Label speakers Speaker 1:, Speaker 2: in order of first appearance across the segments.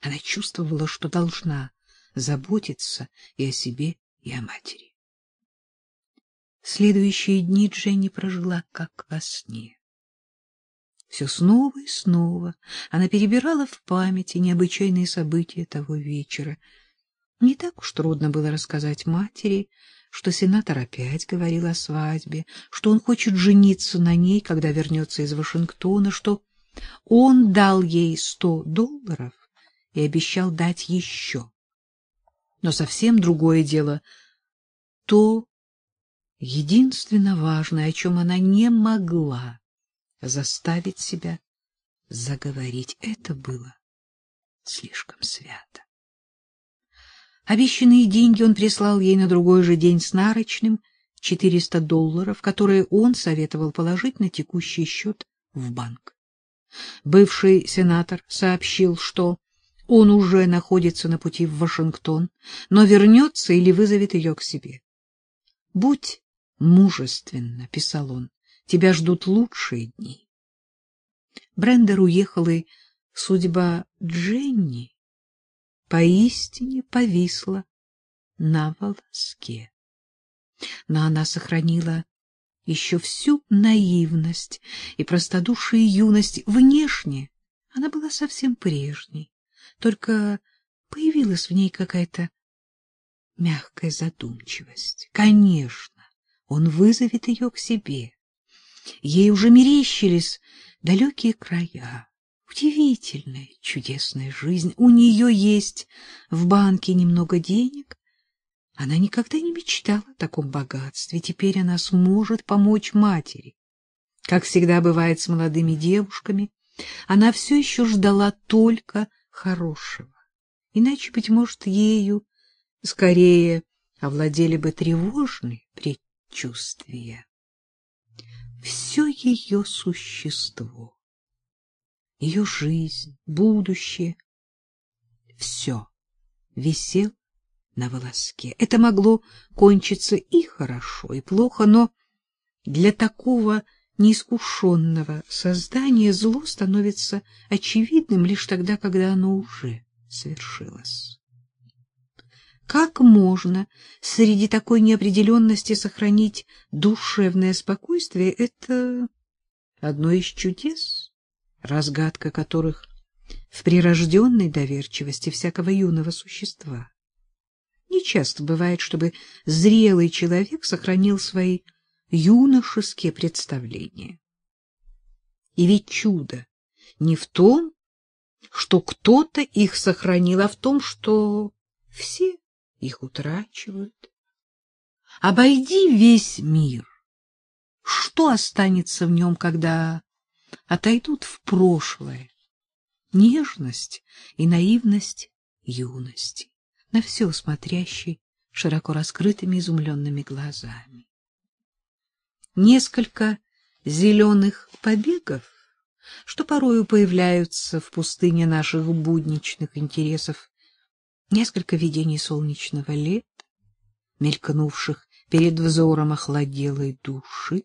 Speaker 1: Она чувствовала, что должна заботиться и о себе, и о матери. Следующие дни Дженни прожила как во сне. Все снова и снова она перебирала в памяти необычайные события того вечера. Не так уж трудно было рассказать матери, что сенатор опять говорил о свадьбе, что он хочет жениться на ней, когда вернется из Вашингтона, что он дал ей сто долларов и обещал дать еще. Но совсем другое дело — то единственно важное, о чем она не могла заставить себя заговорить. Это было слишком свято. Обещанные деньги он прислал ей на другой же день с нарочным — 400 долларов, которые он советовал положить на текущий счет в банк. Бывший сенатор сообщил, что он уже находится на пути в Вашингтон, но вернется или вызовет ее к себе. — Будь мужественна, — писал он, — тебя ждут лучшие дни. Брендер уехал, и судьба Дженни поистине повисла на волоске. Но она сохранила еще всю наивность и простодушие юности. Внешне она была совсем прежней, только появилась в ней какая-то мягкая задумчивость. Конечно, он вызовет ее к себе. Ей уже мерещились далекие края. Удивительная, чудесная жизнь. У нее есть в банке немного денег, она никогда не мечтала о таком богатстве. Теперь она сможет помочь матери. Как всегда бывает с молодыми девушками, она все еще ждала только хорошего. Иначе, быть может, ею скорее овладели бы тревожные предчувствия. Все ее существо, ее жизнь, будущее, все висело на волоске. Это могло кончиться и хорошо, и плохо, но для такого неискушенного создания зло становится очевидным лишь тогда, когда оно уже свершилось. Как можно среди такой неопределенности сохранить душевное спокойствие? Это одно из чудес, разгадка которых в прирожденной доверчивости всякого юного существа. Не часто бывает, чтобы зрелый человек сохранил свои юношеские представления. И ведь чудо не в том, что кто-то их сохранил, а в том, что все их утрачивают. Обойди весь мир. Что останется в нем, когда отойдут в прошлое нежность и наивность юности? на все смотрящий широко раскрытыми изумленными глазами. Несколько зеленых побегов, что порою появляются в пустыне наших будничных интересов, несколько видений солнечного лета, мелькнувших перед взором охладелой души,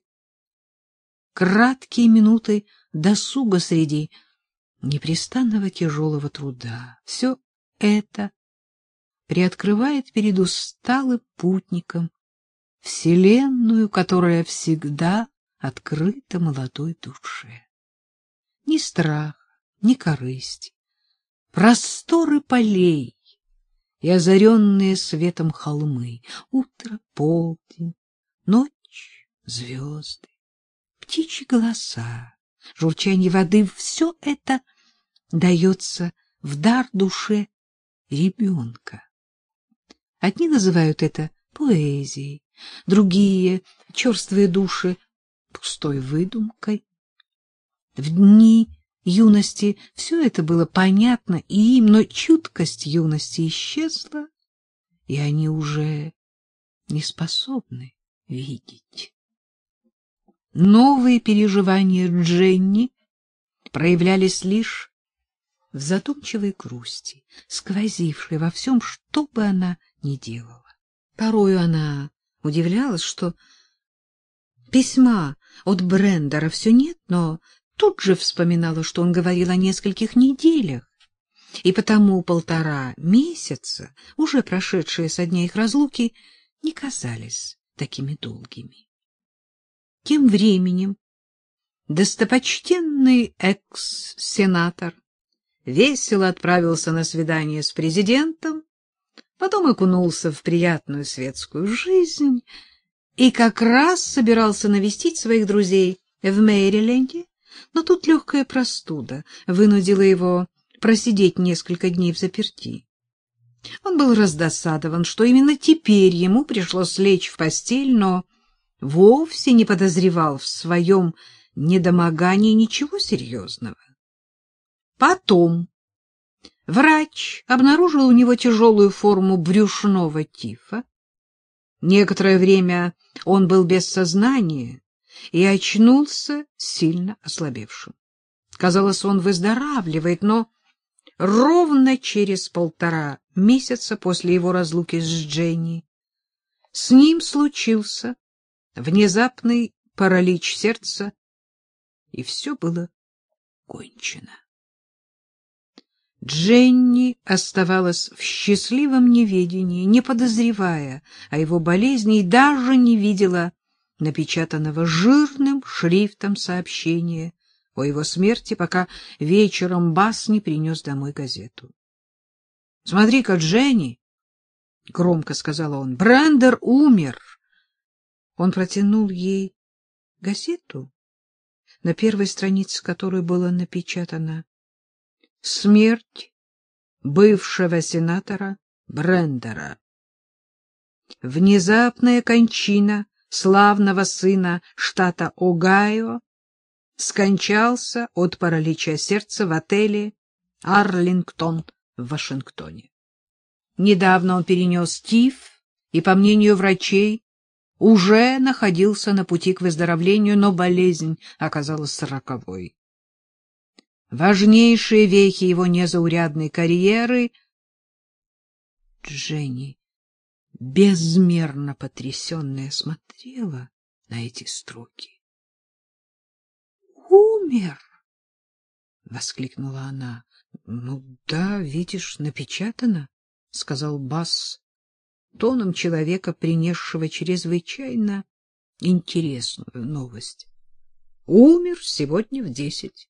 Speaker 1: краткие минуты досуга среди непрестанного тяжелого труда. Все это приоткрывает перед усталым путником вселенную, которая всегда открыта молодой душе. Ни страх, ни корысть, просторы полей и озаренные светом холмы, утро, полдень, ночь, звезды, птичьи голоса, журчание воды — все это дается в дар душе ребенка. Одни называют это поэзией, другие — черствые души — пустой выдумкой. В дни юности все это было понятно и им, но чуткость юности исчезла, и они уже не способны видеть. Новые переживания Дженни проявлялись лишь в задумчивой грусти, сквозившей во всем, что бы она ни делала. Порою она удивлялась, что письма от Брендера все нет, но тут же вспоминала, что он говорил о нескольких неделях. и потому полтора месяца, уже прошедшие со дня их разлуки, не казались такими долгими. Тем временем достопочтенный экс-сенатор весело отправился на свидание с президентом, потом окунулся в приятную светскую жизнь и как раз собирался навестить своих друзей в Мэриленде, но тут легкая простуда вынудила его просидеть несколько дней в заперти. Он был раздосадован, что именно теперь ему пришлось лечь в постель, но вовсе не подозревал в своем недомогании ничего серьезного. Потом врач обнаружил у него тяжелую форму брюшного тифа. Некоторое время он был без сознания и очнулся сильно ослабевшим. Казалось, он выздоравливает, но ровно через полтора месяца после его разлуки с Дженни с ним случился внезапный паралич сердца, и все было кончено. Дженни оставалась в счастливом неведении, не подозревая о его болезни и даже не видела напечатанного жирным шрифтом сообщения о его смерти, пока вечером Бас не принес домой газету. — Смотри-ка, Дженни! — громко сказал он. — Брендер умер! Он протянул ей газету, на первой странице которой было напечатано «Смерть бывшего сенатора Брендера». Внезапная кончина славного сына штата Огайо скончался от паралича сердца в отеле «Арлингтон» в Вашингтоне. Недавно он перенес тиф и, по мнению врачей, уже находился на пути к выздоровлению, но болезнь оказалась роковой. Важнейшие вехи его незаурядной карьеры Дженни, безмерно потрясенная, смотрела на эти строки умер! — воскликнула она. — Ну да, видишь, напечатано, — сказал Бас тоном человека, принесшего чрезвычайно интересную новость. — Умер сегодня в десять.